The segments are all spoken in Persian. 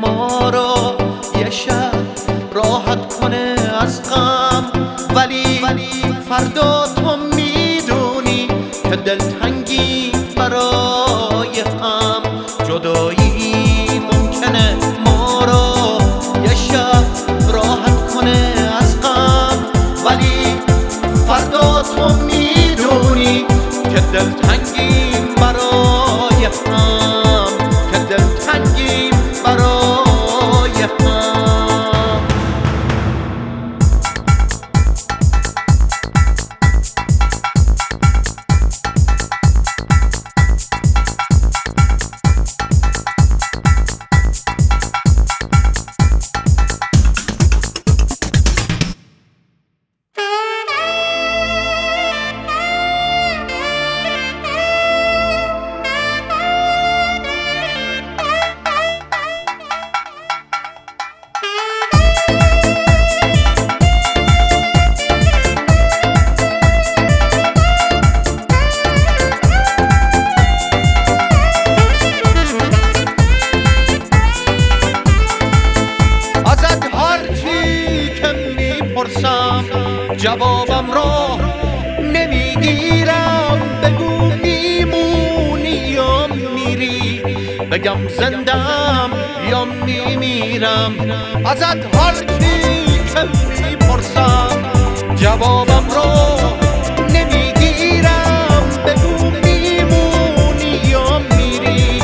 ما رو یه شب راحت کنه از غم. ولی فردا تو می‌دونی که دلتنگی برای هم. جدایی ممکنه ما رو یه شب راحت کنه از غم. ولی فردا تو می‌دونی که دلتنگیم برای هم. می‌پرسم جوابم را نمی‌گیرم. بگو میمونی یا میری؟ بگم زندم یا میمیرم ازت هرچی که می‌پرسم. جوابم را نمی‌گیرم. بگو میمونی یا میری؟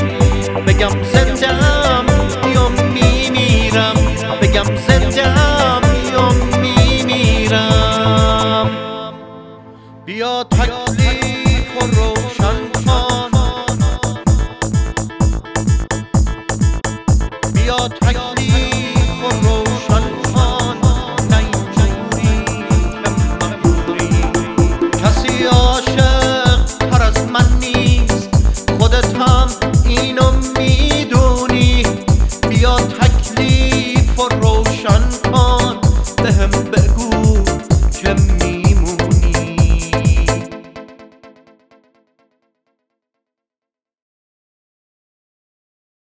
بگم زندم یا میمیرم؟ بگم زندم تکلیف و روشن کن بیا تکلیف.